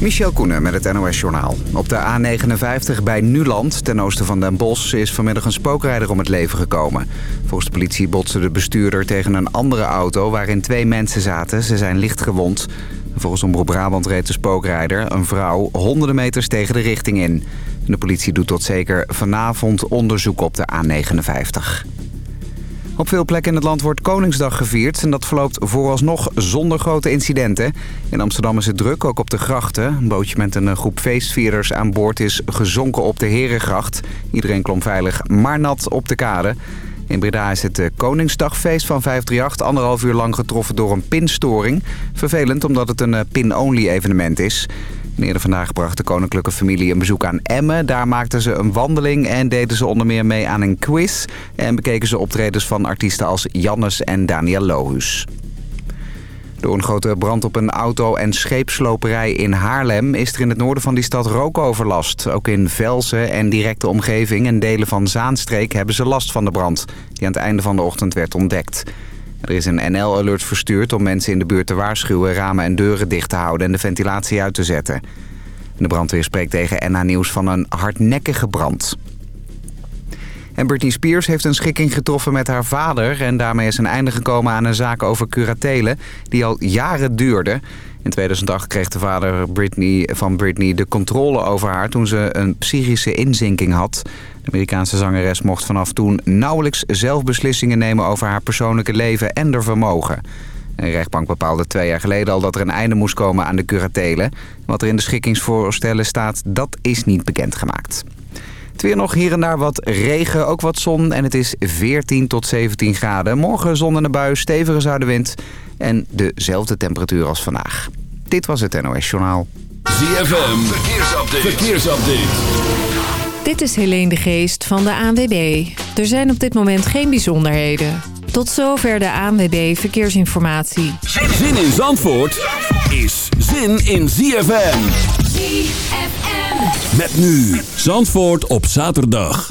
Michel Koenen met het NOS-journaal. Op de A59 bij Nuland, ten oosten van Den Bosch... is vanmiddag een spookrijder om het leven gekomen. Volgens de politie botste de bestuurder tegen een andere auto... waarin twee mensen zaten. Ze zijn licht gewond. Volgens Omroep Brabant reed de spookrijder, een vrouw... honderden meters tegen de richting in. De politie doet tot zeker vanavond onderzoek op de A59. Op veel plekken in het land wordt Koningsdag gevierd... en dat verloopt vooralsnog zonder grote incidenten. In Amsterdam is het druk, ook op de grachten. Een bootje met een groep feestvierders aan boord is gezonken op de Herengracht. Iedereen klom veilig, maar nat op de kade. In Breda is het Koningsdagfeest van 538 anderhalf uur lang getroffen door een pinstoring. Vervelend omdat het een eh, pin-only evenement is. Eerder vandaag bracht de koninklijke familie een bezoek aan Emmen. Daar maakten ze een wandeling en deden ze onder meer mee aan een quiz. En bekeken ze optredens van artiesten als Jannes en Daniel Lohus. Door een grote brand op een auto- en scheepsloperij in Haarlem... is er in het noorden van die stad rookoverlast. Ook in Velsen en directe omgeving en delen van Zaanstreek... hebben ze last van de brand, die aan het einde van de ochtend werd ontdekt. Er is een NL-alert verstuurd om mensen in de buurt te waarschuwen... ramen en deuren dicht te houden en de ventilatie uit te zetten. De brandweer spreekt tegen NA Nieuws van een hardnekkige brand. En Britney Spears heeft een schikking getroffen met haar vader... en daarmee is een einde gekomen aan een zaak over curatelen... die al jaren duurde. In 2008 kreeg de vader Britney, van Britney de controle over haar... toen ze een psychische inzinking had. De Amerikaanse zangeres mocht vanaf toen nauwelijks zelf beslissingen nemen... over haar persoonlijke leven en haar vermogen. Een rechtbank bepaalde twee jaar geleden al dat er een einde moest komen aan de curatelen. Wat er in de schikkingsvoorstellen staat, dat is niet bekendgemaakt. Het weer nog hier en daar wat regen, ook wat zon en het is 14 tot 17 graden. Morgen zon en bui, stevige zuidenwind en dezelfde temperatuur als vandaag. Dit was het NOS Journaal. ZFM, verkeersupdate. verkeersupdate. Dit is Helene de Geest van de ANWB. Er zijn op dit moment geen bijzonderheden. Tot zover de ANWB Verkeersinformatie. Zin in Zandvoort is zin in ZFM. ZFM. Met nu Zandvoort op zaterdag.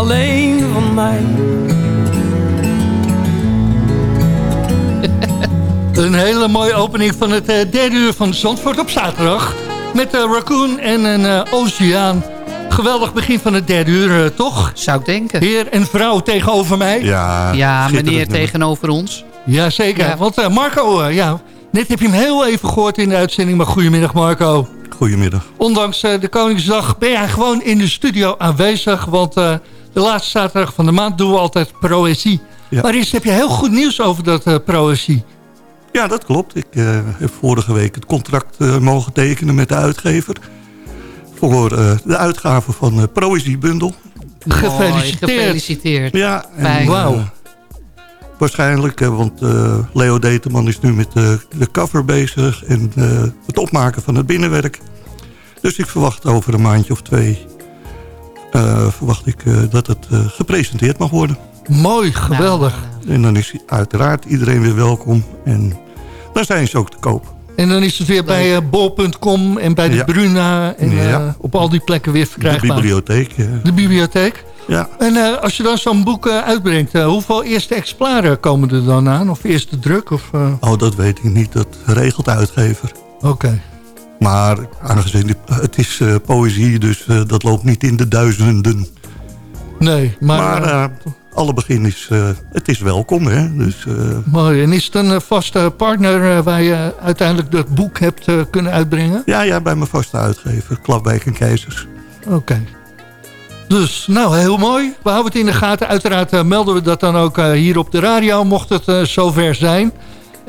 Alleen van mij. Een hele mooie opening van het uh, derde uur van Zandvoort op zaterdag. Met uh, Raccoon en een uh, oceaan. Geweldig begin van het derde uur, eh, toch? Zou ik denken. Heer en vrouw tegenover mij. Ja, Ja, meneer tegenover ons. Jazeker. Ja. Want eh, Marco, eh, ja, net heb je hem heel even gehoord in de uitzending. Maar goedemiddag Marco. Goedemiddag. Ondanks eh, de Koningsdag ben jij gewoon in de studio aanwezig. Want eh, de laatste zaterdag van de maand doen we altijd proëzie. Ja. Maar eerst heb je heel goed nieuws over dat eh proëzie. Ja, dat klopt. Ik eh, heb vorige week het contract eh, mogen tekenen met de uitgever. Voor de uitgave van de Proëziebundel. Gefeliciteerd. Gefeliciteerd. Ja, en, Wauw. waarschijnlijk, want Leo Deteman is nu met de, de cover bezig... en het opmaken van het binnenwerk. Dus ik verwacht over een maandje of twee... eh, verwacht ik eh, dat het eh, gepresenteerd mag worden. Mooi, geweldig. Nou, En dan is uiteraard iedereen weer welkom. En dan zijn ze ook te koop. En dan is het weer bij bol.com en bij de Ja. Bruna. En Ja. eh, op al die plekken weer De verkrijgbaar. bibliotheek. eh, De bibliotheek. ja. En eh, als je dan zo'n boek eh, uitbrengt, hoeveel eerste exemplaren komen er dan aan? Of eerste druk? Of, eh, Oh, dat weet ik niet. Dat regelt de uitgever. Oké. Maar aangezien het is eh, poëzie, dus eh, dat loopt niet in de duizenden. Nee, maar, Maar, eh, alle begin is, het is welkom. Hè? Dus, mooi. En is het een vaste partner waar je uiteindelijk dat boek hebt kunnen uitbrengen? ja, ja, bij mijn vaste uitgever, Klapwijk en Keizers. Oké. Dus, nou, heel mooi. We houden het in de gaten. Uiteraard melden we dat dan ook hier op de radio, mocht het zover zijn.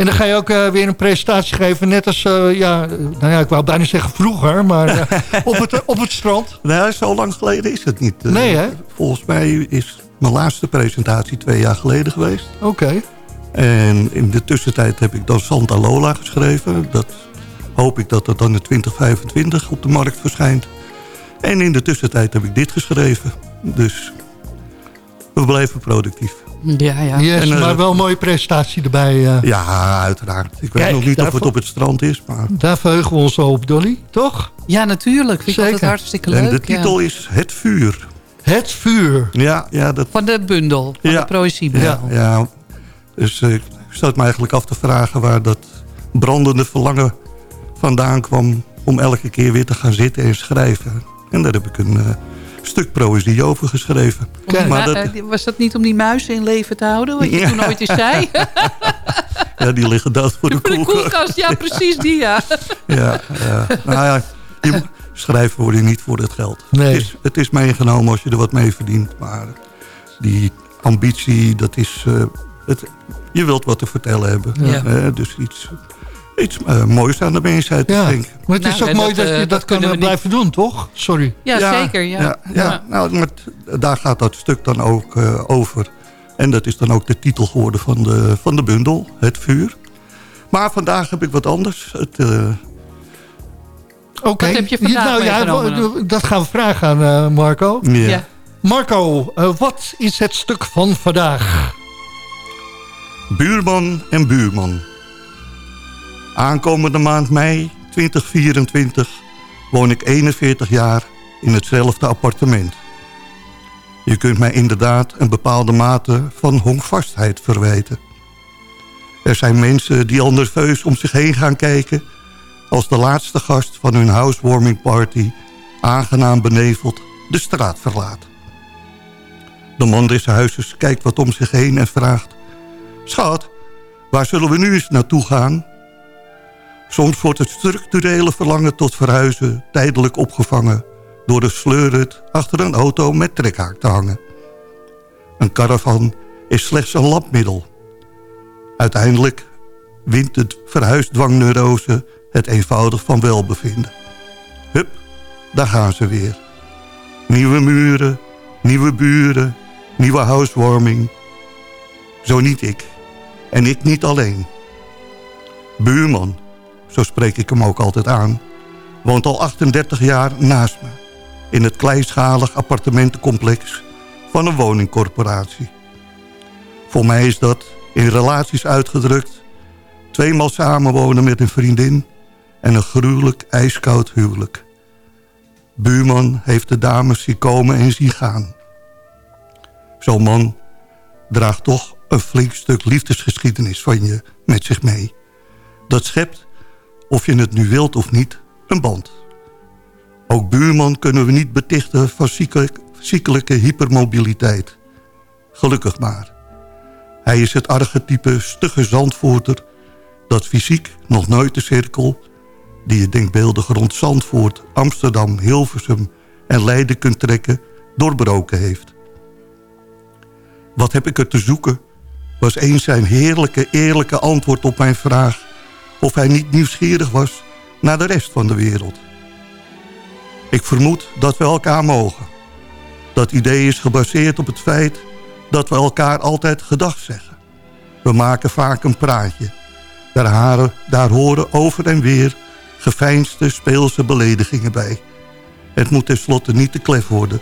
En dan ga je ook eh, weer een presentatie geven, net als, eh, ja, nou ja, ik wou bijna zeggen vroeger, maar eh, op, het, op het strand. Nou, zo lang geleden is het niet. Nee, hè? Volgens mij is mijn laatste presentatie twee jaar geleden geweest. Oké. En in de tussentijd heb ik dan Santa Lola geschreven. Dat hoop ik dat dat dan in 2025 op de markt verschijnt. En in de tussentijd heb ik dit geschreven. Dus we blijven productief. Ja, ja. Yes, En, eh, maar wel een mooie presentatie erbij. eh. Ja, uiteraard. Ik weet nog niet of het op het strand is. Maar... Daar verheugen we ons op, Dolly, toch? Ja, natuurlijk. Vind ik Zeker. altijd hartstikke leuk. En de ja. titel is Het Vuur. Het vuur. Ja, ja, dat, Van de bundel. Van Ja. de proëziebundel. ja, ja. Dus eh, ik stoot me eigenlijk af te vragen waar dat brandende verlangen vandaan kwam... om elke keer weer te gaan zitten en schrijven. En daar heb ik een eh, stuk poëzie over geschreven. Maar dat- eh, was dat niet om die muizen in leven te houden? Wat je Ja. toen ooit eens zei? Ja, die liggen dood voor de Voor de koelkast. koelkast, ja, precies die, ja. Ja, ja. Nou ja, je schrijven word je niet voor het geld. Nee. Het, is, het is meegenomen als je er wat mee verdient. Maar die ambitie, dat is... eh, het, je wilt wat te vertellen hebben. Ja. Eh, dus iets, iets eh, moois aan de mensheid Ja, denken. maar het is Nou, ook mooi dat, dat, je eh, dat, dat kan kunnen niet- blijven doen, toch? Sorry. Ja, zeker, ja. Ja, ja. Nou, maar daar gaat dat stuk dan ook eh, over. En dat is dan ook de titel geworden van de, van de bundel, Het Vuur. Maar vandaag heb ik wat anders. Het, eh, Oké. Wat heb je vandaag nou, ja, Dat gaan we vragen aan eh, Marco. ja. Ja. Marco, eh, wat is het stuk van vandaag? Buurman en buurman. Aankomende maand mei 2024 woon ik 41 jaar in hetzelfde appartement. Je kunt mij inderdaad een bepaalde mate van honkvastheid verweten. Er zijn mensen die al nerveus om zich heen gaan kijken... als de laatste gast van hun housewarming party... aangenaam beneveld de straat verlaat. De man des kijkt wat om zich heen en vraagt... Schat, waar zullen we nu eens naartoe gaan? Soms wordt het structurele verlangen tot verhuizen tijdelijk opgevangen... door de sleurhut achter een auto met trekhaak te hangen. Een caravan is slechts een lapmiddel. Uiteindelijk wint het verhuisdwangneurose het eenvoudig van welbevinden. Hup, daar gaan ze weer. Nieuwe muren, nieuwe buren, nieuwe housewarming... Zo niet ik. En ik niet alleen. Buurman, zo spreek ik hem ook altijd aan... woont al 38 jaar naast me... in het kleinschalig appartementencomplex van een woningcorporatie. Voor mij is dat, in relaties uitgedrukt... tweemaal samenwonen met een vriendin... en een gruwelijk ijskoud huwelijk. Buurman heeft de dames zien komen en zien gaan. Zo'n man draagt toch een flink stuk liefdesgeschiedenis van je met zich mee. Dat schept, of je het nu wilt of niet, een band. Ook buurman kunnen we niet betichten van ziekelijk, ziekelijke hypermobiliteit. Gelukkig maar. Hij is het archetype stugge zandvoerter... dat fysiek nog nooit de cirkel... die je denkbeeldig rond Zandvoort, Amsterdam, Hilversum en Leiden kunt trekken... doorbroken heeft. Wat heb ik er te zoeken? Was eens zijn heerlijke, eerlijke antwoord op mijn vraag... of hij niet nieuwsgierig was naar de rest van de wereld. Ik vermoed dat we elkaar mogen. Dat idee is gebaseerd op het feit dat we elkaar altijd gedag zeggen. We maken vaak een praatje. Daar, haren, daar horen over en weer geveinsde speelse beledigingen bij. Het moet tenslotte niet te klef worden.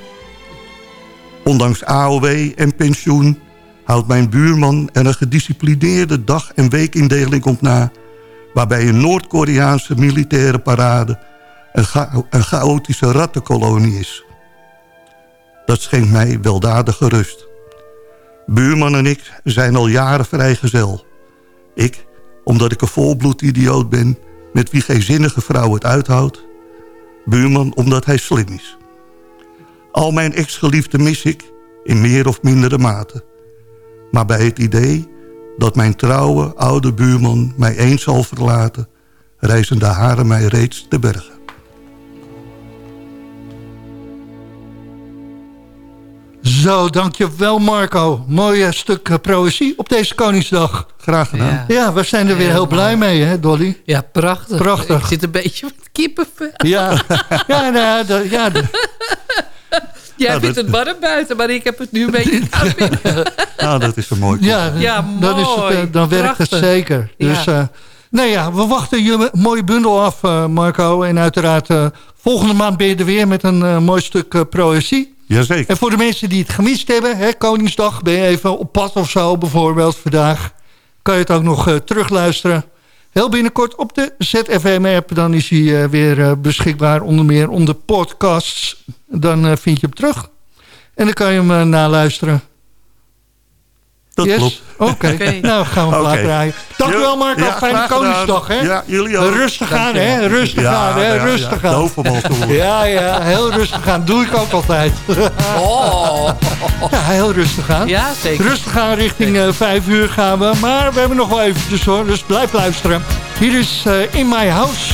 Ondanks AOW en pensioen houdt mijn buurman er een gedisciplineerde dag- en weekindeling op na... waarbij een Noord-Koreaanse militaire parade een, chaotische rattenkolonie is. Dat schenkt mij weldadige rust. Buurman en ik zijn al jaren vrijgezel. Ik, omdat ik een volbloedidioot ben... met wie geen zinnige vrouw het uithoudt. Buurman, omdat hij slim is. Al mijn ex-geliefden mis ik, in meer of mindere mate. Maar bij het idee dat mijn trouwe oude buurman mij eens zal verlaten... reizen de haren mij reeds te bergen. Zo, dankjewel Marco. Mooi stuk uh, proëzie op deze Koningsdag. Graag gedaan. Ja, ja we zijn er weer heel blij mee, hè Dolly? Ja, prachtig. Prachtig. Ik zit een beetje met kippenvel. Ja, ja, nou, ja, ja Jij Nou, vindt dat- het warm buiten, maar ik heb het nu een beetje koud binnen. Nou, dat is een mooi Ja, Ja, dan, is het, mooi. dan werkt het zeker. Ja. Dus, eh, nou ja, we wachten je mooie bundel af, eh, Marco. En uiteraard, eh, volgende maand ben je er weer met een mooi stuk uh, proëzie. Jazeker. En voor de mensen die het gemist hebben, hè, Koningsdag, ben je even op pad of zo bijvoorbeeld vandaag. Kan je het ook nog eh, terugluisteren. Heel binnenkort op de ZFM-app. Dan is hij eh, weer eh, beschikbaar onder meer onder podcasts. Dan eh, vind je hem terug. En dan kan je hem naluisteren. Dat Yes? klopt. Oké, nou gaan we hem laten draaien. Dankjewel Marco, Ja, fijne. Koningsdag hè. Ja, jullie ook. Rustig aan hè, rustig aan hè, ja, rustig ja. aan. Horen. Ja, ja, heel rustig aan. Doe ik ook altijd. Oh. Ja, heel rustig aan. Ja, zeker. Rustig aan richting eh, vijf uur gaan we. Maar we hebben nog wel eventjes hoor, dus blijf luisteren. Hier is eh, In My House.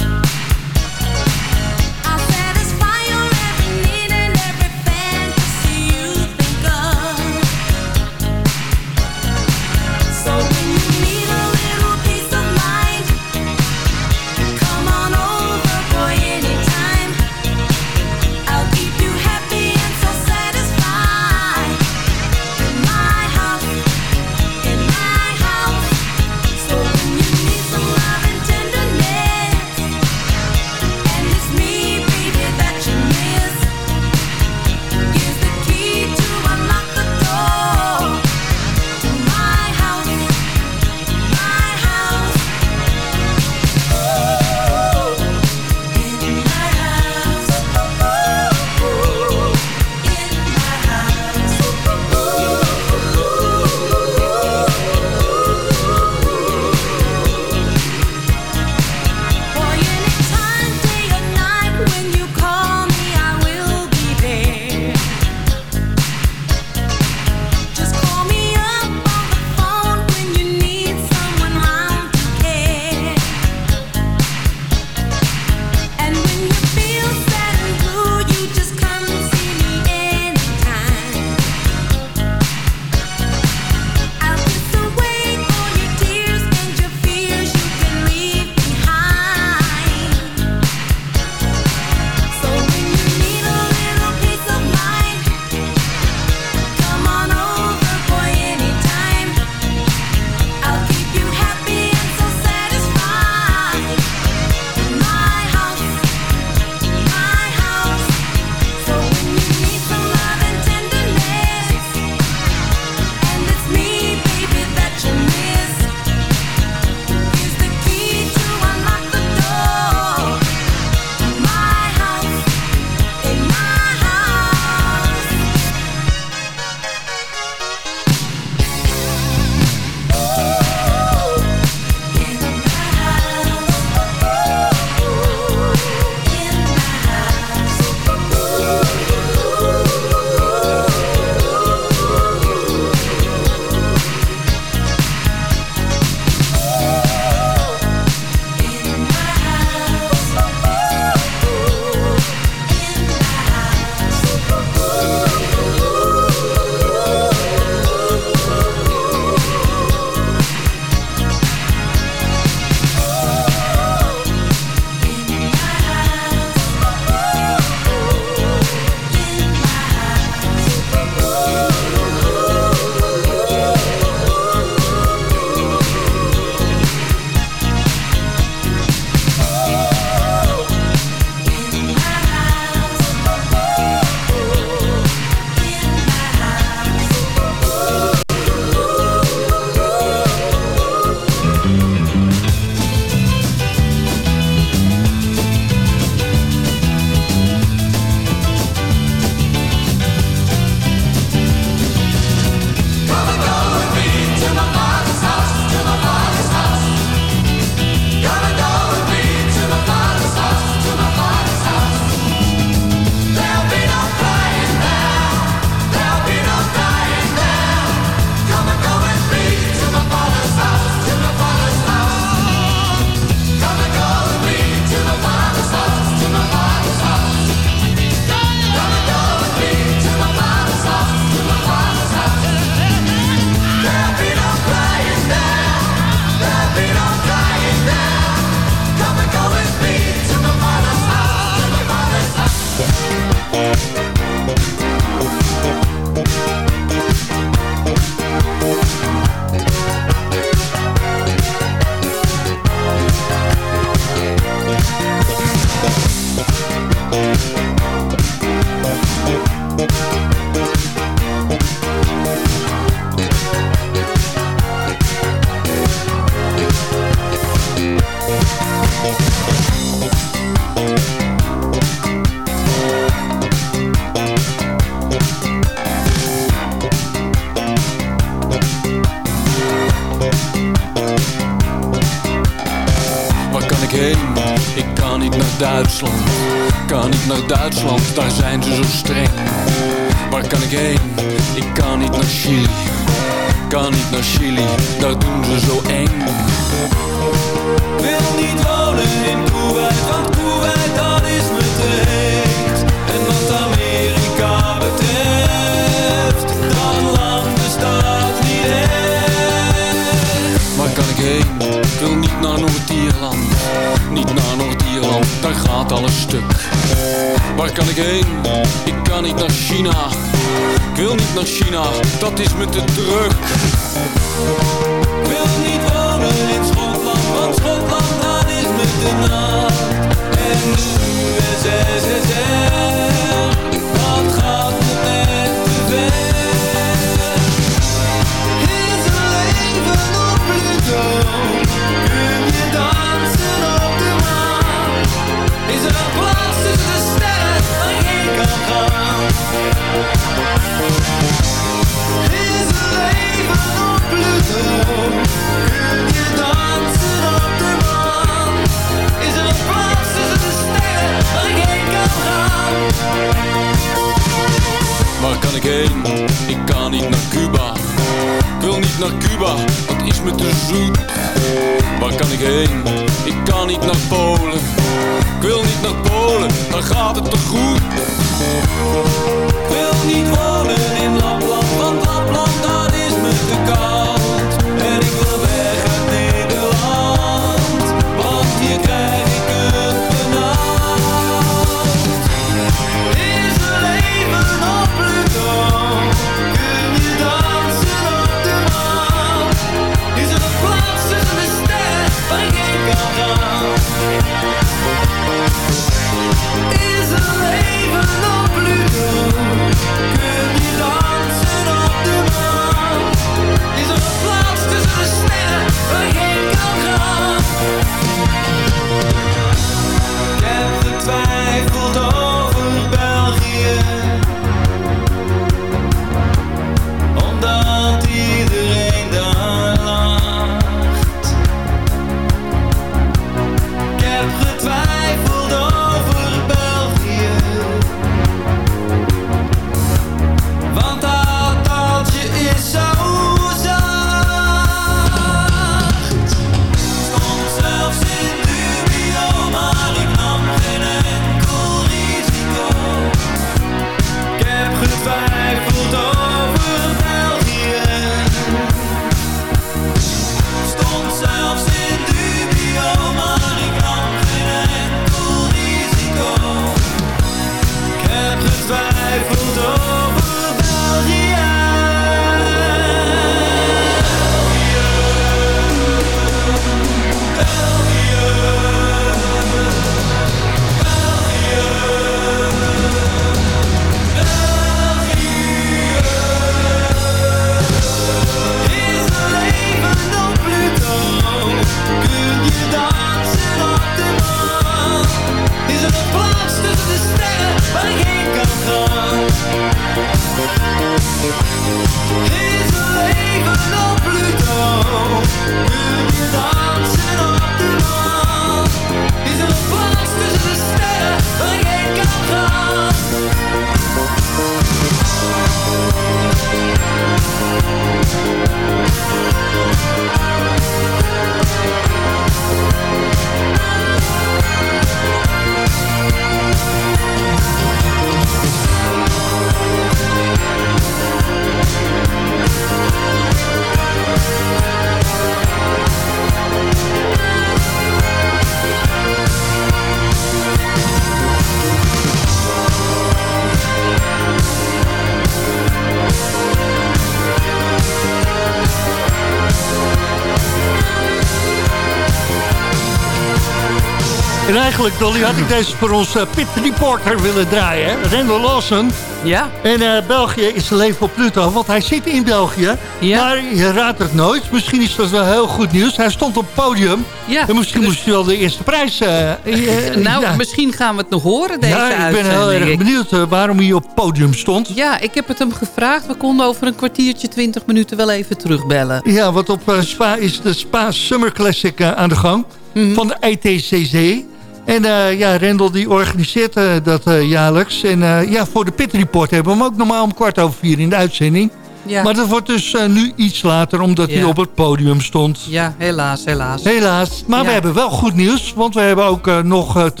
Eigenlijk, Dolly, had ik deze voor ons eh, pit reporter willen draaien. Randall Lawson. Ja, En eh, België is leven op Pluto, want hij zit in België. Ja. Maar je raadt het nooit. Misschien is dat wel heel goed nieuws. Hij stond op het podium. ja. En misschien moest hij wel de eerste prijs... eh, nou, ja. misschien gaan we het nog horen deze ja, ik ben heel erg Ik- benieuwd waarom hij op het podium stond. Ja, ik heb het hem gevraagd. We konden over een kwartiertje, twintig minuten wel even terugbellen. Ja, want op Spa is de Spa Summer Classic aan de gang. Mhm. Van de ITCC. En eh, ja, Rendel die organiseert eh, dat eh, jaarlijks. En ja, voor de Pit Report hebben we hem ook normaal om kwart over vier in de uitzending. Ja, Maar dat wordt dus nu iets later, omdat hij op het podium stond. ja helaas, helaas. Helaas. Maar we hebben wel goed nieuws, want we hebben ook nog het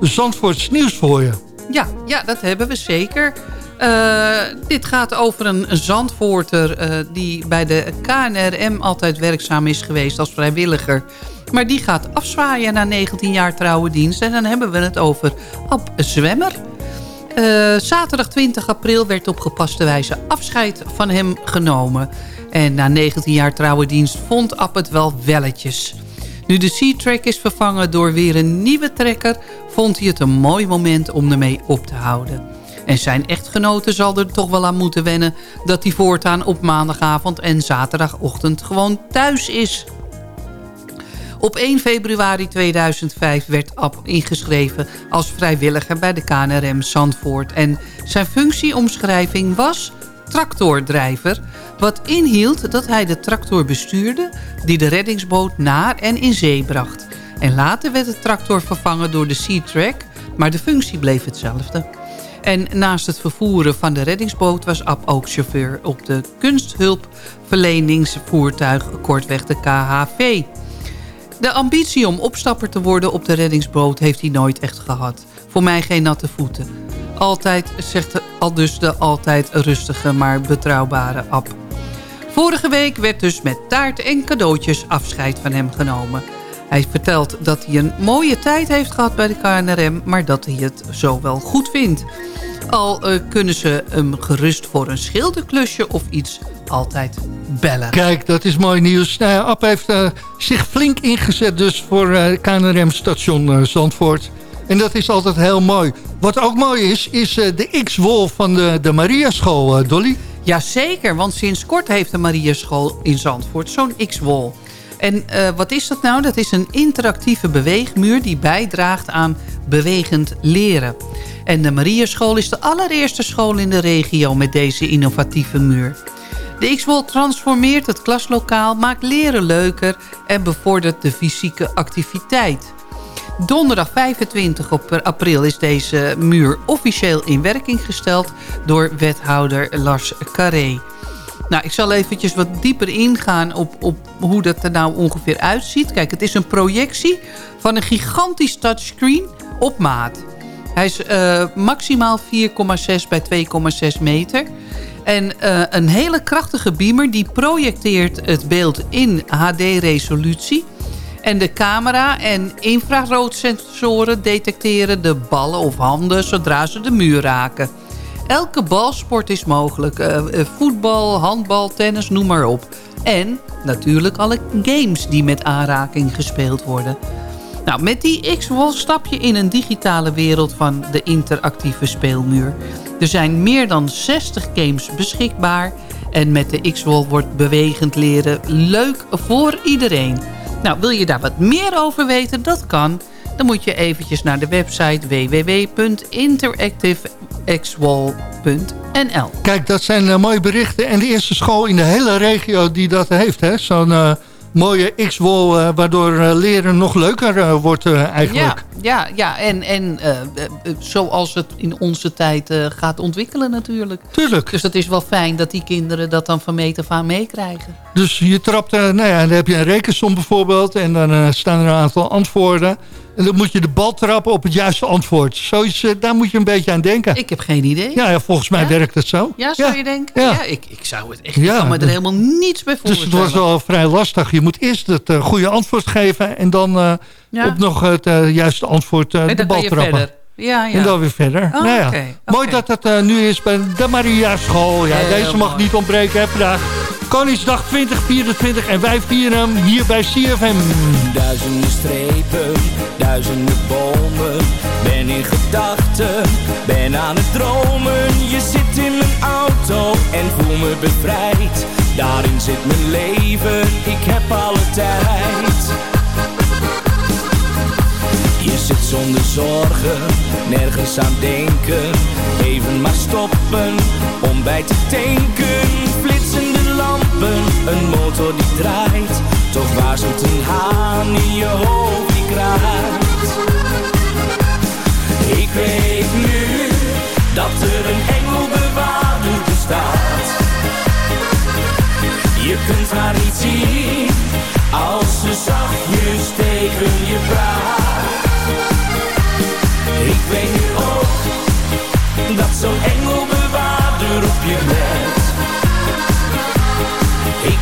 Zandvoorts nieuws voor je. Ja, ja, dat hebben we zeker. Eh, dit gaat over een Zandvoorter eh, die bij de KNRM altijd werkzaam is geweest als vrijwilliger. Maar die gaat afzwaaien na 19 jaar trouwe dienst. En dan hebben we het over Ab Zwemmer. Eh, zaterdag 20 april werd op gepaste wijze afscheid van hem genomen. En na 19 jaar trouwe dienst vond Ab het wel welletjes. Nu de Sea-Track is vervangen door weer een nieuwe trekker... vond hij het een mooi moment om ermee op te houden. En zijn echtgenote zal er toch wel aan moeten wennen... dat hij voortaan op maandagavond en zaterdagochtend gewoon thuis is. Op 1 februari 2005 werd Ab ingeschreven als vrijwilliger bij de KNRM Zandvoort. En zijn functieomschrijving was tractordrijver. Wat inhield dat hij de tractor bestuurde die de reddingsboot naar en in zee bracht. En later werd de tractor vervangen door de Sea-Track, maar de functie bleef hetzelfde. En naast het vervoeren van de reddingsboot was Ab ook chauffeur op de kunsthulpverleningsvoertuig, kortweg de KHV. De ambitie om opstapper te worden op de reddingsboot heeft hij nooit echt gehad. Voor mij geen natte voeten. Altijd, zegt de- al dus de altijd rustige maar betrouwbare Ab. Vorige week werd dus met taart en cadeautjes afscheid van hem genomen. Hij vertelt dat hij een mooie tijd heeft gehad bij de KNRM... maar dat hij het zo wel goed vindt. Al eh, kunnen ze hem gerust voor een schilderklusje of iets altijd bellen. Kijk, dat is mooi nieuws. Nou ja, Ab heeft eh, zich flink ingezet dus voor eh, KNRM-station eh, Zandvoort. En dat is altijd heel mooi. Wat ook mooi is, is eh, de X-Wol van de, de Maria-school, eh, Dolly. Jazeker, want sinds kort heeft de Mariaschool in Zandvoort zo'n X-wall. En eh, wat is dat nou? Dat is een interactieve beweegmuur die bijdraagt aan bewegend leren. En de Mariaschool is de allereerste school in de regio met deze innovatieve muur. De X-Wall transformeert het klaslokaal, maakt leren leuker en bevordert de fysieke activiteit. Donderdag 25 op april is deze muur officieel in werking gesteld door wethouder Lars Carré. Nou, ik zal eventjes wat dieper ingaan op, op hoe dat er nou ongeveer uitziet. Kijk, het is een projectie van een gigantisch touchscreen op maat. Hij is eh, maximaal 4,6 bij 2,6 meter. En eh, een hele krachtige beamer die projecteert het beeld in HD-resolutie. En de camera en infraroodsensoren detecteren de ballen of handen zodra ze de muur raken. Elke balsport is mogelijk. Eh, eh, voetbal, handbal, tennis, noem maar op. En natuurlijk alle games die met aanraking gespeeld worden. Nou, met die X-Wall stap je in een digitale wereld van de interactieve speelmuur. Er zijn meer dan 60 games beschikbaar. En met de X-Wall wordt bewegend leren leuk voor iedereen. Nou, wil je daar wat meer over weten? Dat kan. Dan moet je eventjes naar de website www.interactivexwall.nl Kijk, dat zijn eh, mooie berichten. En de eerste school in de hele regio die dat heeft. hè? Zo'n eh, mooie X-Wall, eh, waardoor leren nog leuker wordt eh, Ja, eigenlijk. ja, ja. en, en zoals het in onze tijd gaat ontwikkelen natuurlijk. Tuurlijk. Dus dat is wel fijn dat die kinderen dat dan van meet af aan meekrijgen. Dus je trapt, eh, nou ja, dan heb je een rekensom bijvoorbeeld. En dan eh, staan er een aantal antwoorden. En dan moet je de bal trappen op het juiste antwoord. Zoiets, eh, daar moet je een beetje aan denken. Ik heb geen idee. Ja, ja volgens mij Ja? werkt het zo. Ja, zou je denken? Ja. Ik, ik zou het echt, Ja, me er dus- helemaal niets bij Dus voorstellen. het was wel vrij lastig. Je moet eerst het goede antwoord geven... en dan Ja. op nog het juiste antwoord de bal trappen. verder. Ja, ja. En dan weer verder. Oh, nou ja. Mooi dat het nu is bij de Maria School. Ja, deze mag mooi. niet ontbreken hè, vandaag. Koningsdag 2024 en wij vieren hem hier bij CFM. Duizenden strepen, duizenden bomen. Ben in gedachten, ben aan het dromen. Je zit in mijn auto en voel me bevrijd. Daarin zit mijn leven, ik heb alle tijd. Je zit zonder zorgen, nergens aan denken. Even maar stoppen, om bij te tanken. Een motor die draait. Toch waarschuwt een haan in je hoofd die kraait. Ik weet nu dat er een engelbewaarder bestaat. Je kunt haar niet zien als ze zachtjes tegen je praat. Ik weet nu ook dat zo'n engelbewaarder op je let.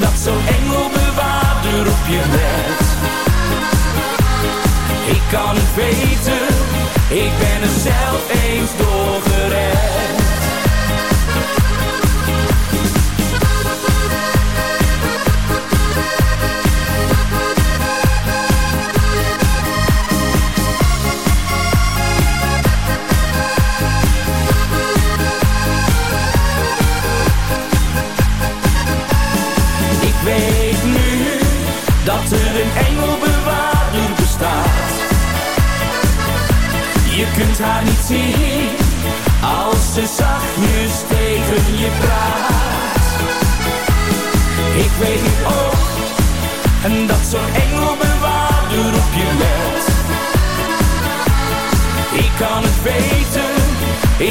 dat zo'n engelbewaarder op je let. Ik kan het weten, ik ben er zelf eens door haar niet zien als ze zachtjes tegen je praat. Ik weet nu ook en dat zo'n engelbewaarder op je let. Ik kan het weten,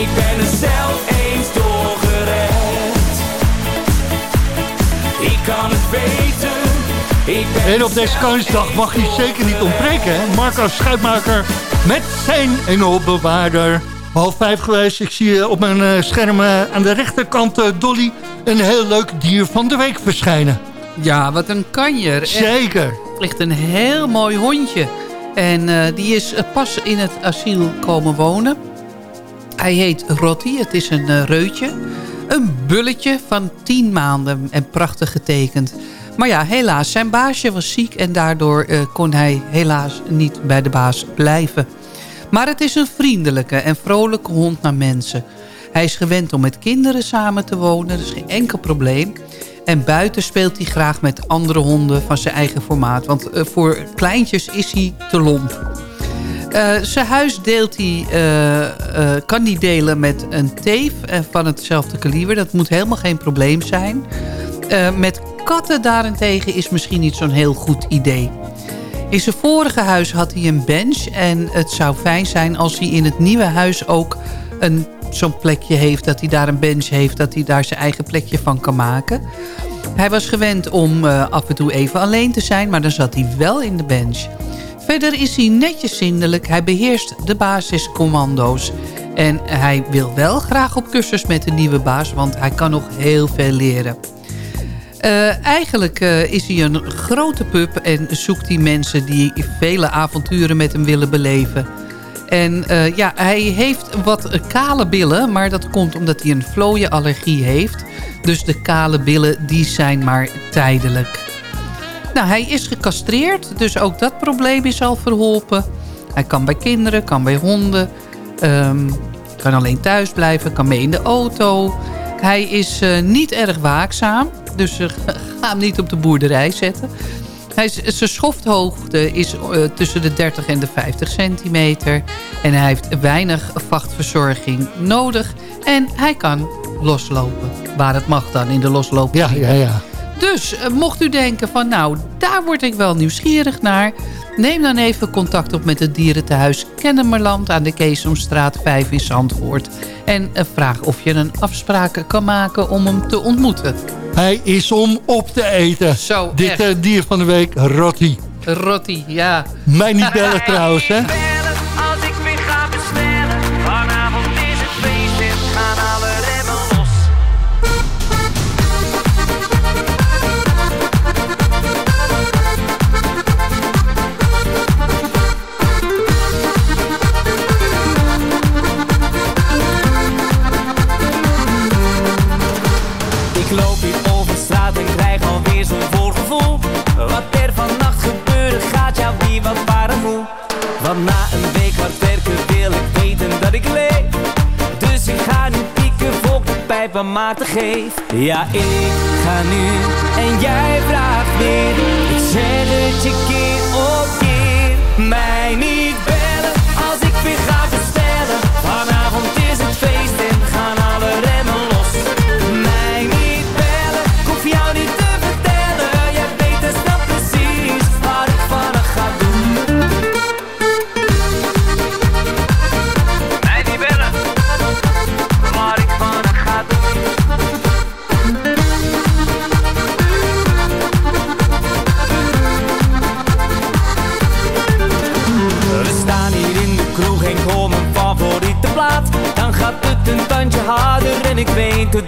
ik ben er zelf eens door gered. Ik kan het weten, En op deze Koningsdag mag hij zeker niet ontbreken. Hè? Marco Schuitmaker met zijn engelbewaarder. Half vijf geweest. Ik zie eh, op mijn eh, scherm eh, aan de rechterkant Dolly... een heel leuk dier van de week verschijnen. Ja, wat een kanjer. Zeker. echt een heel mooi hondje. En die is pas in het asiel komen wonen. Hij heet Rotti, het is een reutje. Een bulletje van 10 maanden en prachtig getekend. Maar ja, helaas, zijn baasje was ziek... en daardoor eh, kon hij helaas niet bij de baas blijven. Maar het is een vriendelijke en vrolijke hond naar mensen. Hij is gewend om met kinderen samen te wonen, dat is geen enkel probleem. En buiten speelt hij graag met andere honden van zijn eigen formaat. Want eh, voor kleintjes is hij te lomp. Eh, zijn huis deelt hij, kan hij delen met een teef van hetzelfde kaliber. Dat moet helemaal geen probleem zijn. Met katten daarentegen is misschien niet zo'n heel goed idee. In zijn vorige huis had hij een bench. En het zou fijn zijn als hij in het nieuwe huis ook zo'n plekje heeft. Dat hij daar een bench heeft. Dat hij daar zijn eigen plekje van kan maken. Hij was gewend om eh, af en toe even alleen te zijn. Maar dan zat hij wel in de bench. Verder is hij netjes zindelijk. Hij beheerst de basiscommando's. En hij wil wel graag op cursus met de nieuwe baas. Want hij kan nog heel veel leren. Eh, eigenlijk eh, is hij een grote pup en zoekt hij mensen die vele avonturen met hem willen beleven. En eh, ja, hij heeft wat kale billen, maar dat komt omdat hij een vlooienallergie heeft. Dus de kale billen die zijn maar tijdelijk. Nou, hij is gecastreerd, dus ook dat probleem is al verholpen. Hij kan bij kinderen, kan bij honden, ehm, kan alleen thuis blijven, kan mee in de auto. Hij is niet erg waakzaam, dus uh, ga hem niet op de boerderij zetten. Hij is, zijn schofthoogte is eh, tussen de 30 en de 50 centimeter. En hij heeft weinig vachtverzorging nodig. En hij kan loslopen. Waar het mag dan, in de loslopen. Ja, ja, ja. Dus eh, mocht u denken van nou, daar word ik wel nieuwsgierig naar... neem dan even contact op met het dierentehuis Kennemerland... aan de Keesomstraat 5 in Zandvoort. En eh, vraag of je een afspraak kan maken om hem te ontmoeten. Hij is om op te eten. Zo, Dit eh, dier van de week, Rotti. Rotti, ja. Mij niet bellen trouwens, hè? Volk de pijp aan Maarten geef. Ja, ik ga nu en jij vraagt weer. Ik zeg het je keer op keer. Mij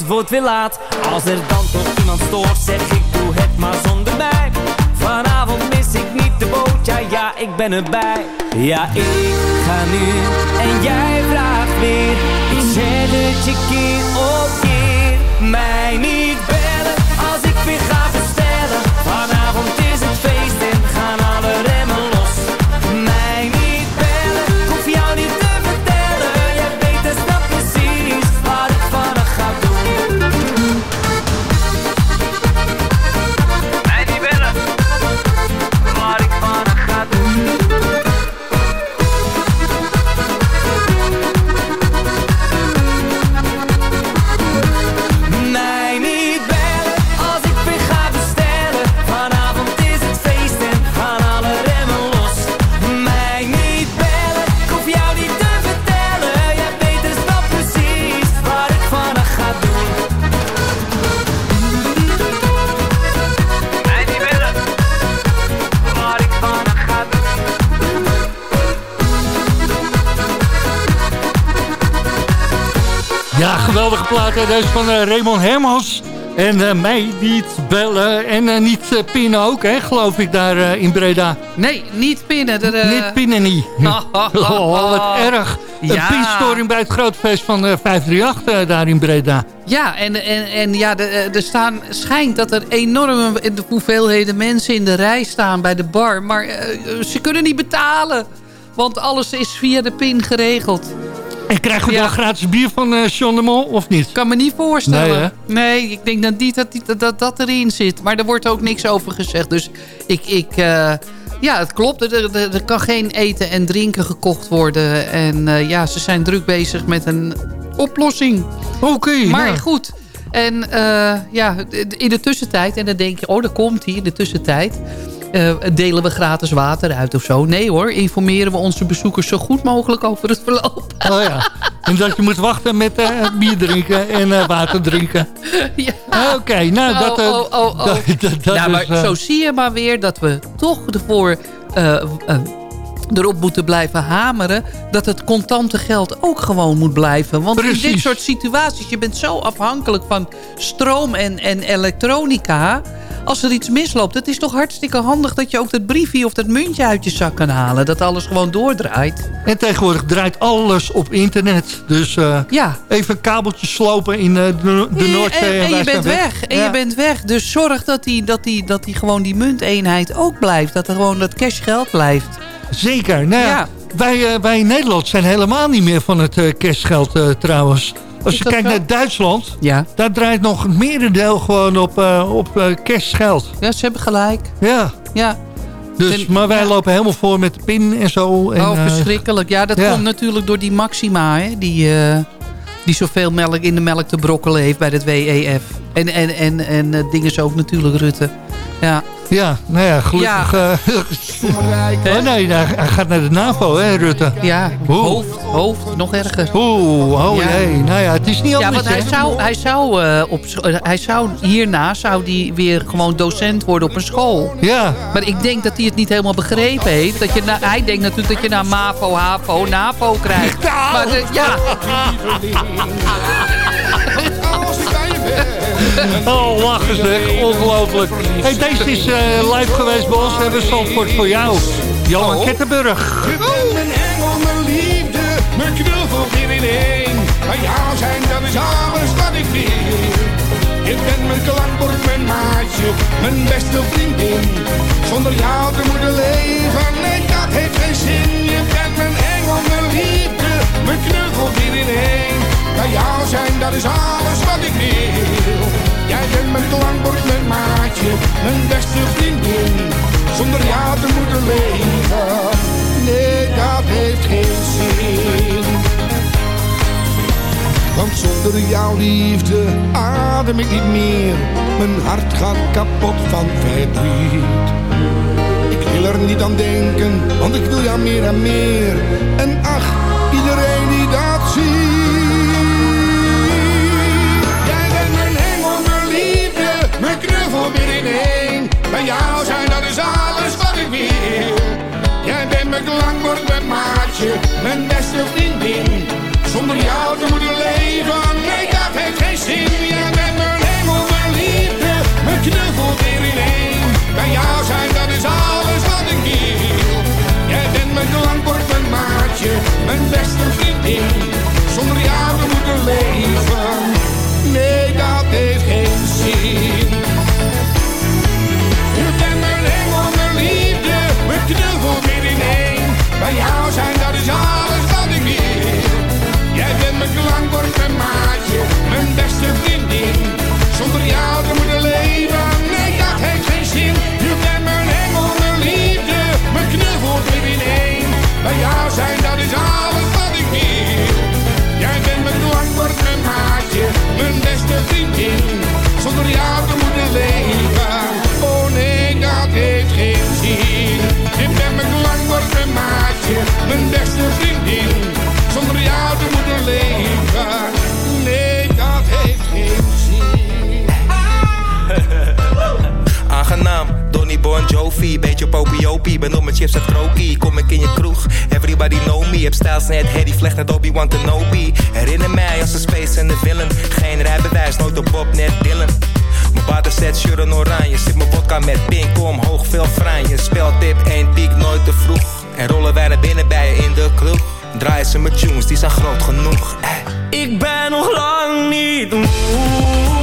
wordt weer laat. Als er dan toch iemand stoort, zeg ik doe het maar zonder mij. Vanavond mis ik niet de boot, ja ja, ik ben erbij. Ja, ik ga nu en jij vraagt weer. Ik zeg het je keer plaat. Deze van eh, Raymond Hermans. En eh, mij niet bellen. En niet pinnen ook, hè, geloof ik, daar in Breda. Nee, niet pinnen. Niet pinnen niet. oh, wat erg. Een Ja. pinstoring bij het grootfeest van eh 538 eh, daar in Breda. Ja, en, en, en ja, er staan, schijnt dat er enorme hoeveelheden mensen in de rij staan bij de bar. Maar ze kunnen niet betalen. Want alles is via de pin geregeld. En krijgen we Ja. dan gratis bier van eh John de Mol, of niet? kan me niet voorstellen. Nee, Nee, ik denk dat niet dat, die- dat, dat dat erin zit. Maar er wordt ook niks over gezegd. Dus ik... ik eh, ja, het klopt. Er, er, er kan geen eten en drinken gekocht worden. En eh, ja, ze zijn druk bezig met een oplossing. Oké, Maar nou. goed. En ja, in de tussentijd... En dan denk je, oh, daar komt hij. In de tussentijd eh, delen we gratis water uit of zo. Nee hoor, informeren we onze bezoekers zo goed mogelijk over het verloop. Oh ja. En dat je moet wachten met eh, bier drinken en eh, water drinken. ja. Oké, nou dat... Oh, oh, oh, oh. dat, dat, dat ja, maar is, zo zie je maar weer dat we toch ervoor erop moeten blijven hameren... dat het contante geld ook gewoon moet blijven. Want in dit soort situaties, je bent zo afhankelijk van stroom en, en elektronica... Als er iets misloopt, het is toch hartstikke handig... dat je ook dat briefje of dat muntje uit je zak kan halen. Dat alles gewoon doordraait. En tegenwoordig draait alles op internet. Dus eh, Ja, even kabeltjes slopen in eh, de, de Noordzee. en, en je bent weg. En Ja. je bent weg. Dus zorg dat die, dat, die, dat die gewoon die munteenheid ook blijft. Dat er gewoon dat cashgeld blijft. Zeker. Nou ja, Ja. Wij, eh, wij in Nederland zijn helemaal niet meer van het eh, cashgeld eh, trouwens. Als je kijkt naar Duitsland, Ja. daar draait nog een merendeel gewoon op, op cashgeld. Ja, ze hebben gelijk. Ja, Ja. dus, maar wij ja. lopen helemaal voor met de pin en zo. En, oh, verschrikkelijk. Ja, dat ja. komt natuurlijk door die Maxima, hè. Die, Die zoveel melk in de melk te brokkelen heeft bij het WEF. En, en, en, en eh, dingen zo ook natuurlijk, Rutte. Ja. Ja, nou ja, gelukkig. Ja. eh, oh nee, hij hij gaat naar de NAVO, hè, Rutte? Ja, Oeh. hoofd, hoofd, nog erger. Oeh, oh Ja. nee. Nou ja, het is niet Ja, anders, want hij hè? zou, hij, zou, eh, op, hij zou hierna zou die weer gewoon docent worden op een school. Ja, Maar ik denk dat hij het niet helemaal begrepen heeft. Dat je na, hij denkt natuurlijk dat je naar MAVO, HAVO, NAVO krijgt. Maar eh, ja, oh, lachen zeg. Ongelooflijk. Hey, deze is eh, live geweest bij ons. We hebben Zandvoort voor jou. Johan Oh. Kettenburg. Je bent mijn engel, mijn liefde, mijn weer in één. Bij jou zijn, dat is alles wat ik wil. Je bent mijn klankbord, mijn maatje, mijn beste vriendin. Zonder jou te moeten leven, nee, dat heeft geen zin. Je bent mijn engel, mijn liefde, mijn knuffel weer in één. Bij jou zijn, dat is alles wat ik wil. Jij bent mijn klankbord, mijn maatje, mijn beste vriendin. Zonder jou te moeten leven, nee, dat heeft geen zin. Want zonder jouw liefde adem ik niet meer. Mijn hart gaat kapot van verdriet. Ik wil er niet aan denken, want ik wil jou meer en meer. En ach, één. Bij jou zijn, dat is alles wat ik wil. Jij bent mijn klankbord, mijn maatje, Bon Jovi, beetje popiopie. Ben op mijn chips en krokie, kom ik in je kroeg. Everybody know me, heb stijls net Harry Vlecht net Obi-Wan Kenobi. Herinner mij als de space en de villain. Geen rijbewijs, nooit op Bob, net Dylan. Mijn water zet en oranje, zit mijn vodka met pink omhoog, veel franje. Speltip, één piek, nooit te vroeg. En rollen wij naar binnen bij je in de kroeg. Draaien ze met tunes, die zijn groot genoeg. Eh. Ik ben nog lang niet moe.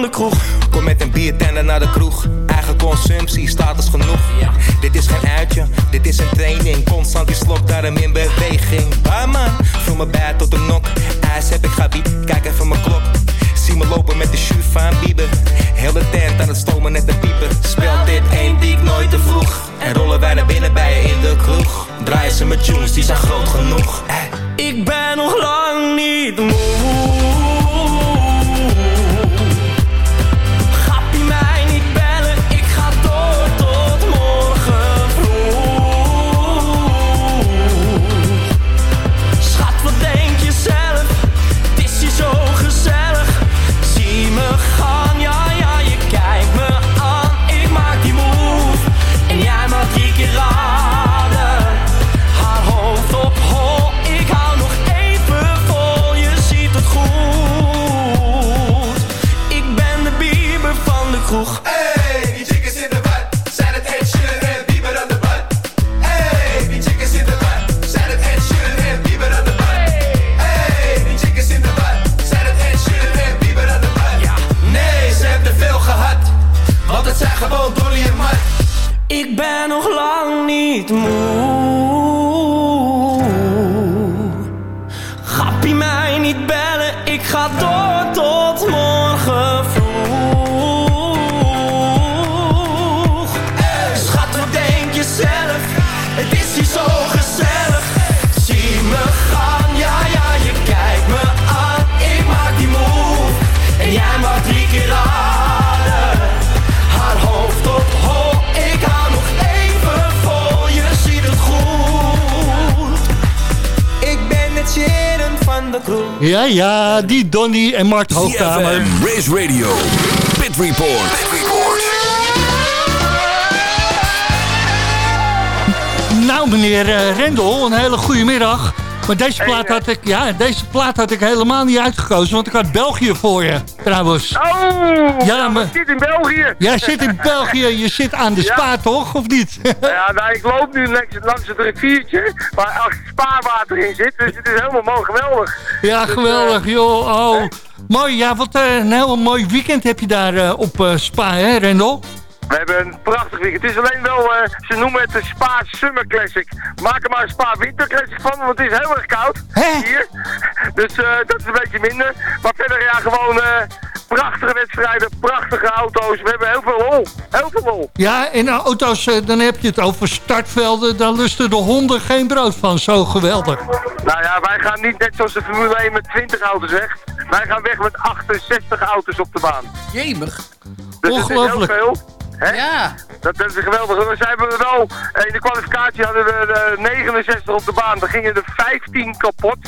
Van de kroeg. Kom met een biertender naar de kroeg. Eigen consumptie, status genoeg. Dit is geen uitje, dit is een training. Constant die slok, daarom in beweging. Barman, vul me bij tot de nok. IJs heb ik gabi, kijk even mijn klok. Zie me lopen met de shoe van Bieber. Heel de tent aan het stomen net de pieper. Speelt dit één piek nooit te vroeg. En rollen wij naar binnen bij je in de kroeg. Draaien ze met tunes, die zijn groot genoeg. Ik ben nog lang niet moe. nog lang niet moe. Ja, ja, die Donny en Mart Hoogkamer. Race Radio. Pit Report. Nou, meneer eh, Rendel, een hele goede middag. Maar deze plaat, had ik, ja, deze plaat had ik helemaal niet uitgekozen, want ik had België voor je, trouwens. Oh, Ja, maar- ik zit in België. Jij zit in België, je zit aan de Ja. spa, toch? Of niet? Ja, nou, ik loop nu langs, langs het riviertje waar echt spaarwater in zit. Dus het is helemaal mooi geweldig. Ja, Dus, geweldig, joh. Oh. Mooi, ja, wat eh, een heel mooi weekend heb je daar eh, op eh, Spa, hè, Rendel? We hebben een prachtig weekend. Het is alleen wel, eh, ze noemen het de Spa Summer Classic. Maak er maar een Spa Winter Classic van, want het is heel erg koud hier. Dus eh, dat is een beetje minder. Maar verder ja, gewoon eh, prachtige wedstrijden, prachtige auto's. We hebben heel veel lol. Heel veel lol. Ja, en auto's, dan heb je het over startvelden. Daar lusten de honden geen brood van. Zo geweldig. Nou ja, wij gaan niet net zoals de Formule 1 met 20 auto's weg. Wij gaan weg met 68 auto's op de baan. Jemig. Dus Ongelooflijk. Hè? Ja. Dat, dat is geweldig. We zijn er wel, eh, in de kwalificatie hadden we er 69 op de baan. Dan gingen er 15 kapot.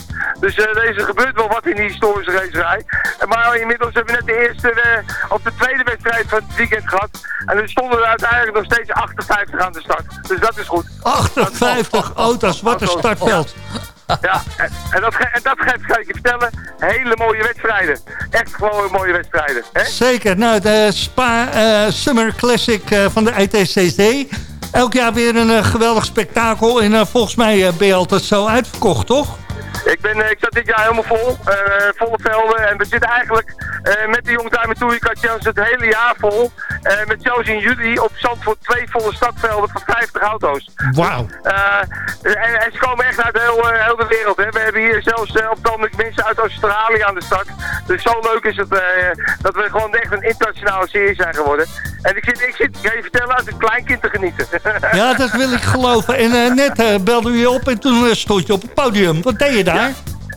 Dus eh, deze gebeurt wel wat in die historische racerij. En Maar inmiddels hebben we net de eerste, eh, of de tweede wedstrijd van het weekend gehad. En er stonden er uiteindelijk nog steeds 58 aan de start. Dus dat is goed. 58 auto's, wat een startveld. Ja, en, en dat, en dat kan ik je vertellen, hele mooie wedstrijden. Echt gewoon mooie wedstrijden. Hè? Zeker. Nou, de Spa eh, Summer Classic eh, van de ITCC. Elk jaar weer een eh, geweldig spektakel. En volgens mij ben je altijd zo uitverkocht, toch? Ik, ben, ik zat dit jaar helemaal vol, eh, volle velden. En we zitten eigenlijk eh, met de Youngtimer Touring Challenge het hele jaar vol. Eh, met zelfs in juli op Zandvoort twee volle stadvelden van 50 auto's. Wauw. Eh, en, en ze komen echt uit heel, eh, heel de wereld. Hè. We hebben hier zelfs op het ogenblik mensen uit Australië aan de start. Dus zo leuk is het dat we gewoon echt een internationale serie zijn geworden. En ik zit, ik zit, ik je vertellen, als een kleinkind te genieten. Ja, dat wil ik geloven. En net belde u je op en toen stond je op het podium. Wat deed je daar?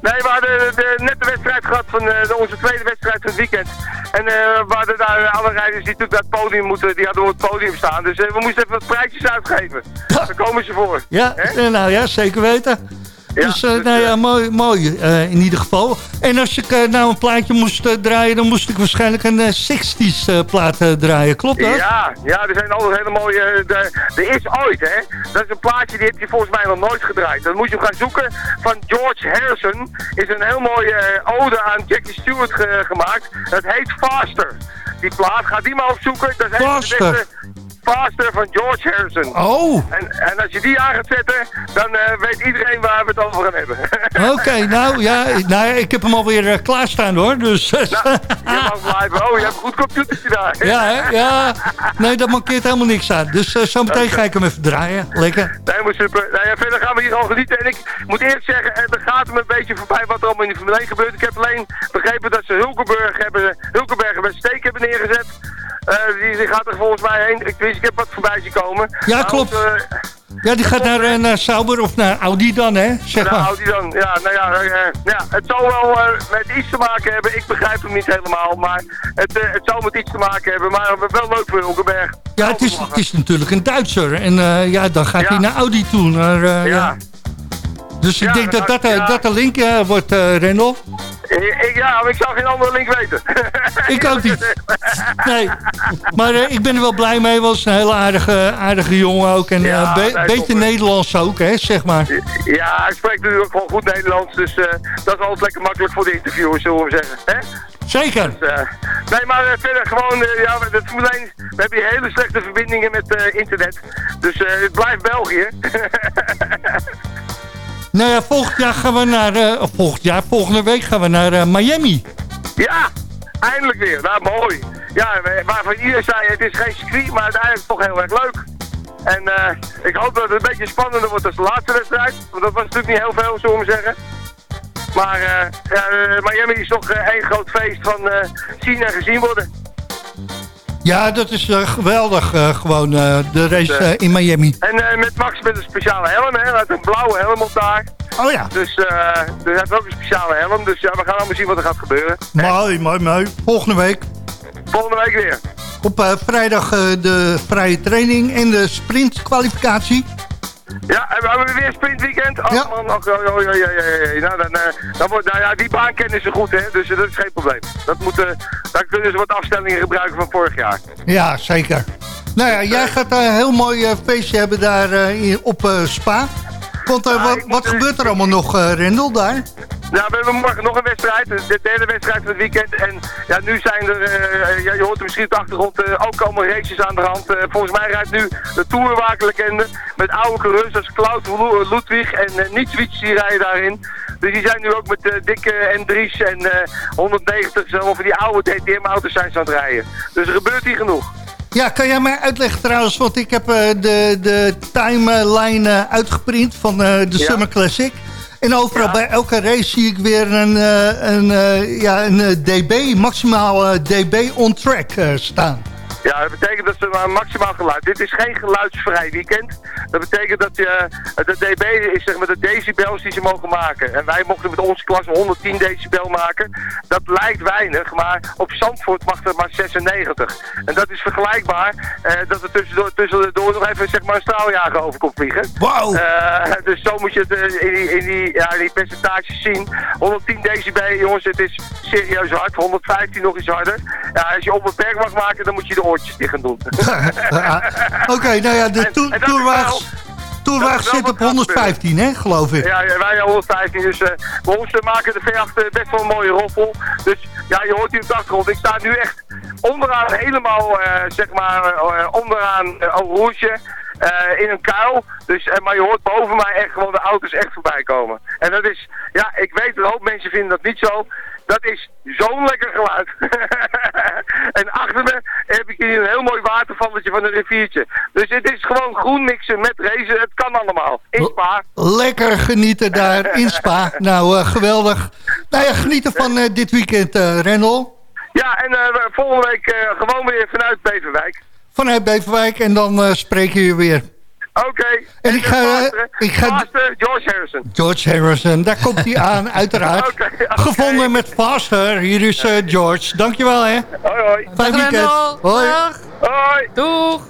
Nee, we hadden de, net de wedstrijd gehad van eh, de- onze tweede wedstrijd van het weekend. En eh, we hadden daar alle rijders die natuurlijk naar het podium moeten, die hadden op het podium staan. Dus eh, we moesten even wat prijsjes uitgeven. Daar komen ze voor. Ja, eh, nou ja, zeker weten. Ja, dus, eh, dus, nou ja, eh, mooi, mooi eh, in ieder geval. En als ik nou een plaatje moest draaien, dan moest ik waarschijnlijk een eh, 60s eh, plaat draaien. Klopt dat? Ja, ja, er zijn altijd hele mooie... de- er is ooit, hè. Dat is een plaatje, die heb je volgens mij nog nooit gedraaid. Dan moet je hem gaan zoeken. Van George Harrison is een heel mooie ode aan Jackie Stewart ge- gemaakt. Dat heet Faster. Die plaat, ga die maar opzoeken. Dat is een Faster. beste... Faster van George Harrison. Oh, En, en als je die aan gaat zetten, dan eh, weet iedereen waar we het over gaan hebben. oké. nou ja, nou, ik heb hem alweer eh, klaarstaan hoor. Dus, nou, je mag blijven. Oh, je hebt een goed computertje daar. ja, hè? ja, nee, dat mankeert helemaal niks aan. Dus eh, zometeen ga ik hem even draaien. Lekker. Nee, maar super. Nou ja, verder gaan we hier gewoon genieten. En ik moet eerlijk zeggen, er gaat me een beetje voorbij wat er allemaal in de Formule 1 gebeurt. Ik heb alleen begrepen dat ze Hulkenberg hebben, Hulkenberg bij Steek hebben neergezet. Die, die gaat er volgens mij heen. Ik, ik heb wat voorbij zien komen. Ja, klopt. Ja, die gaat naar, eh, naar Sauber of naar Audi dan, hè? Zeg maar. houdt hij dan. Ja, nou ja, eh, ja het zal wel eh, met iets te maken hebben. Ik begrijp hem niet helemaal, maar het, het zal met iets te maken hebben. Maar wel leuk voor Hulkenberg. Ja, het is, het is natuurlijk een Duitser. En ja, dan gaat Ja. hij naar Audi toe. Naar, ja. Ja. Dus ik Ja, denk dat dat, eh, ja. dat de link eh, wordt, Rendel. Ik- ja, maar ik zou geen andere link weten. Ik ook niet. Nee. Maar ik ben er wel blij mee. Was een hele aardige, aardige jongen ook. En Ja, be- nee, beetje top. Nederlands ook, hè, zeg maar. Ja, hij spreekt natuurlijk ook gewoon goed Nederlands, dus dat is altijd lekker makkelijk voor de interviewers, zullen we zeggen. Hè? Zeker. Dus, nee, maar eh, verder gewoon, ja, we- de Formule 1, we hebben hier hele slechte verbindingen met internet. Dus het blijft België. Nou ja, volgend jaar gaan we naar... eh, volgend jaar, volgende week gaan we naar eh, Miami. ja, eindelijk weer. Nou, mooi. Ja, waarvan iedereen zei, het is geen circuit, maar uiteindelijk toch heel erg leuk. En eh, ik hoop dat het een beetje spannender wordt als de laatste wedstrijd. Want dat was natuurlijk niet heel veel, zullen we zeggen. Maar Miami is toch één groot feest van zien en gezien worden. Ja, dat is eh, geweldig. eh, gewoon eh, de race in Miami. En eh, met Max met een speciale helm, hè. Hij heeft een blauwe helm op daar. Oh ja. Dus, eh dus hij heeft ook een speciale helm. Dus ja, we gaan allemaal zien wat er gaat gebeuren. Mooi, mooi, mooi. Volgende week. Volgende week weer. Op eh, vrijdag eh, de vrije training en de sprintkwalificatie. Ja, en we hebben weer sprintweekend. Oh Ja. man, oh, oh, oh, oh, ja, ja, ja, ja. Nou, dan, eh, dan wordt, nou ja, die baan kennen ze goed, hè. Dus eh, dat is geen probleem. Dat moet, eh, dan kunnen ze wat afstellingen gebruiken van vorig jaar. Ja, zeker. Nou ja, jij gaat een heel mooi feestje hebben daar in- op Spa. Want eh, wat, wat er- gebeurt er allemaal nog, eh, Rendel, daar? Nou, we hebben morgen nog een wedstrijd, de derde wedstrijd van het weekend. En ja, nu zijn er, eh, ja, je hoort er misschien op de achtergrond, eh, ook komen races aan de hand. Eh, volgens mij rijdt nu de Tourwakenlegende met oude coureurs als Klaus Lu- Ludwig en uh, Nitswitsch, die rijden daarin. Dus die zijn nu ook met eh, dikke N3's en eh 190, zo van die oude DTM-auto's zijn ze aan het rijden. Dus er gebeurt hier genoeg. Ja, kan jij mij uitleggen trouwens, want ik heb eh, de, de timeline eh, uitgeprint van eh, de Ja. Summer Classic. En overal Ja. bij elke race zie ik weer een, een, ja, een dB, maximaal dB on track staan. Ja, dat betekent dat ze maar maximaal geluid. Dit is geen geluidsvrij weekend. Dat betekent dat je, de dB is zeg maar de decibels die ze mogen maken. En wij mochten met onze klas 110 decibel maken. Dat lijkt weinig, maar op Zandvoort mag er maar 96. En dat is vergelijkbaar eh, dat er tussendoor, tussendoor nog even zeg maar een straaljager over komt vliegen. Wauw! Eh, dus zo moet je het eh, in, die, in, die, ja, die percentages zien. 110 decibel, jongens, het is serieus hard. 115 nog iets harder. Ja, als je op een berg mag maken, dan moet je de oortjes dicht gaan doen. Oké, nou ja, de to- toerwagens, zit op wat gaat 115, hè, geloof ik. Ja, ja, wij 115, dus eh bij ons eh, maken de V8 best wel een mooie roffel. Dus ja, je hoort hier op de achtergrond. Ik sta nu echt onderaan helemaal, eh, zeg maar, eh, onderaan uh, eh, in een kuil, dus, eh, maar je hoort boven mij echt gewoon de auto's echt voorbij komen. En dat is, ja, ik weet, een hoop mensen vinden dat niet zo. Dat is zo'n lekker geluid. en achter me heb ik hier een heel mooi watervalletje van een riviertje. Dus het is gewoon groen mixen met racen. Het kan allemaal. In Spa. Lekker genieten daar in Spa. Nou, eh, geweldig. Nou ja, genieten van eh, dit weekend, eh Rendel. Ja, en volgende week gewoon weer vanuit Beverwijk. Vanuit Beverwijk en dan spreken we je weer. Oké. En ik ga, eh, ik ga- vaste George Harrison. George Harrison, daar komt hij aan, uiteraard. Oké, oké. Gevonden met Faster. Hier is eh, George. Dankjewel, hè. Hoi, hoi. Fijn weekend. Hoi. Dag. Hoi. Doeg.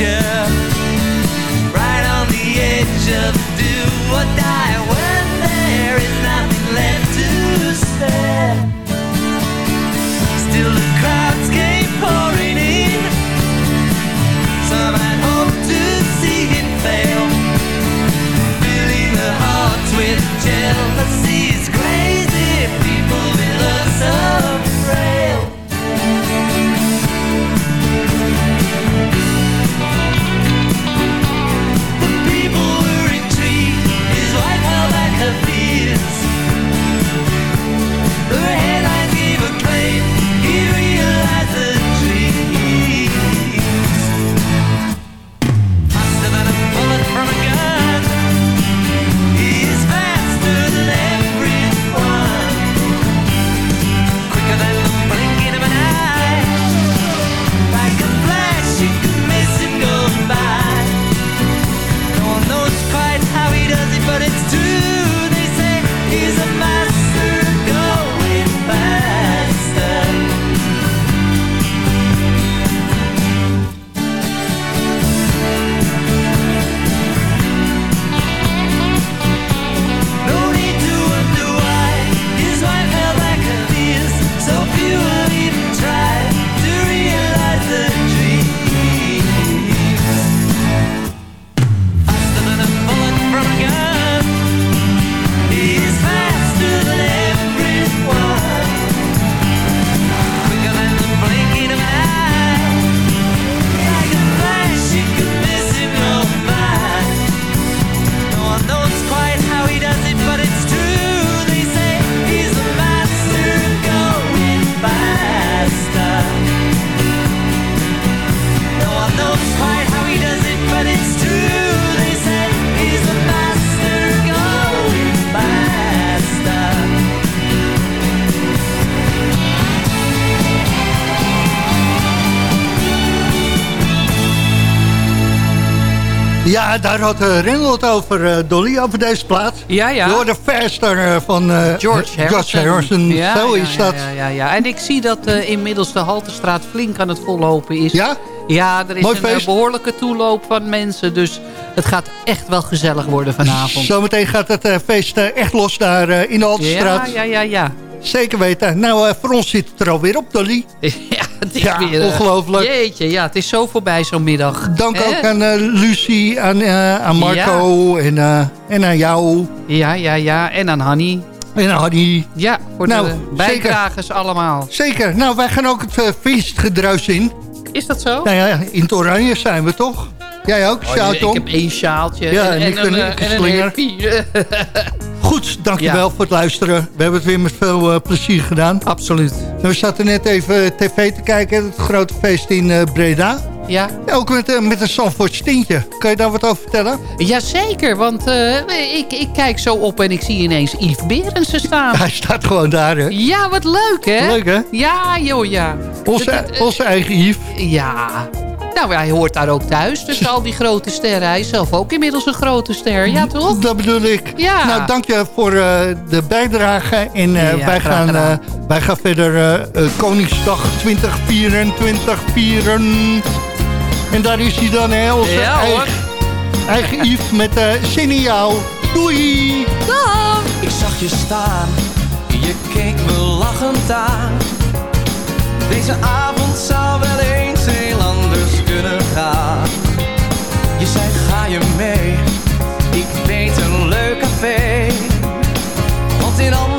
Right on the edge of do or Ja, daar had uh, Rendel het over, eh, Dolly, over deze plaat. Ja, ja. Door de Faster eh, van George Harrison. Harrison. Ja, Zo ja, is ja, dat. Ja, ja, ja. En ik zie dat inmiddels de Haltestraat flink aan het vollopen is. Ja? Ja, er is Mooi een eh, feest. behoorlijke toeloop van mensen. Dus het gaat echt wel gezellig worden vanavond. Zometeen gaat het feest echt los daar in de Altenstraat. Ja, ja, ja, ja. Zeker weten. Nou, eh, voor ons zit het er alweer op, Dolly. Ja, het is Ja, weer... eh, ongelooflijk. Jeetje, ja, het is zo voorbij zo'n middag. Dank ook aan eh, Lucie, aan, aan Marco en, en aan jou. Ja, ja, ja. En aan Hanny. En aan Hanny. Ja, voor Nou, de bijdragers allemaal. Zeker. Nou, wij gaan ook het uh, feestgedruis in. Is dat zo? Nou ja, in het oranje zijn we toch? Jij ook, Oh, Sjaak, ik Tom? heb één sjaaltje Ja, en, en en, een- een, eh, een en een herpie. Goed, dankjewel voor het luisteren. We hebben het weer met veel eh, plezier gedaan. Absoluut. We zaten net even tv te kijken. Het grote feest in eh, Breda. Ja. Ook met, eh, met een Zandvoort stintje. Kan je daar wat over vertellen? Jazeker, want eh, ik, ik kijk zo op en ik zie ineens Yves Berensen staan. Hij staat gewoon daar, hè? Ja, wat leuk, hè? Leuk, hè? Ja, joh, ja. Onze eigen Yves. Ja. Nou, hij hoort daar ook thuis. Tussen al die grote sterren. Hij is zelf ook inmiddels een grote ster. Ja, toch? Dat bedoel ik. Ja. Nou, dank je voor eh, de bijdrage. En eh, Ja, wij, gaan, eh, wij gaan verder Koningsdag 2024 vieren. En daar is hij dan, hè? Onze Ja, hoor. eigen, eigen Yves met zin in jou. Doei! Ik zag je staan, je keek me lachend aan. Deze avond zou wel eens kunnen gaan. Je zei ga je mee, ik weet een leuk café. Want in Antwerpen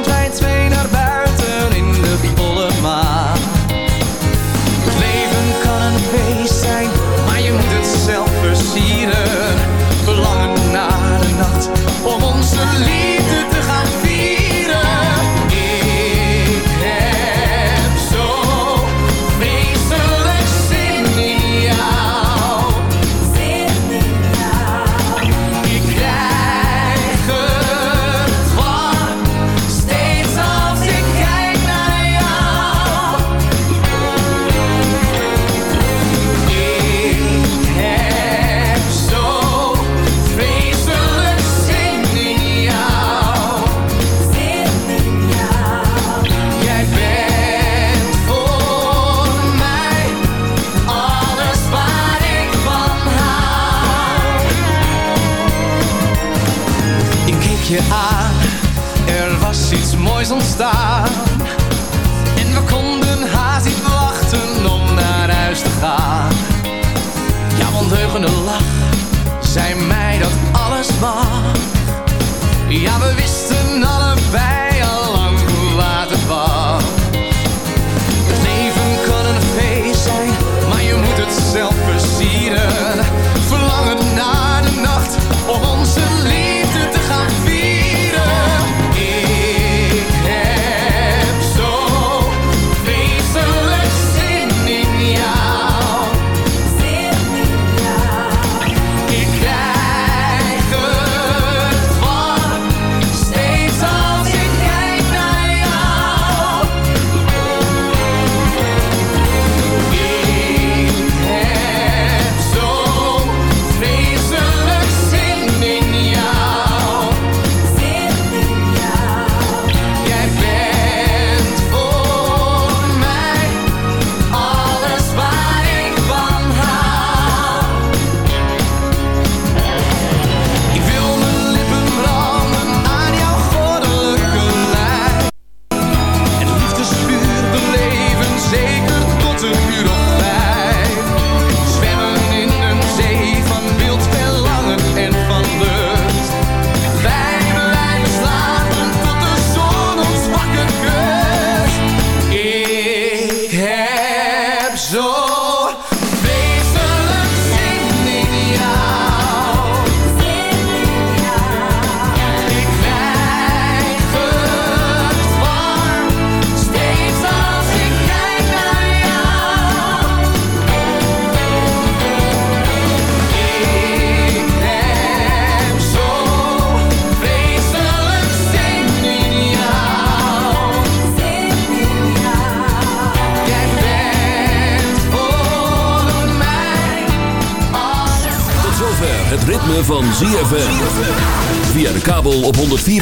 er was iets moois ontstaan. En we konden haast niet wachten om naar huis te gaan. Jouw ondeugende lach zei mij dat alles mag. Ja, we wisten allebei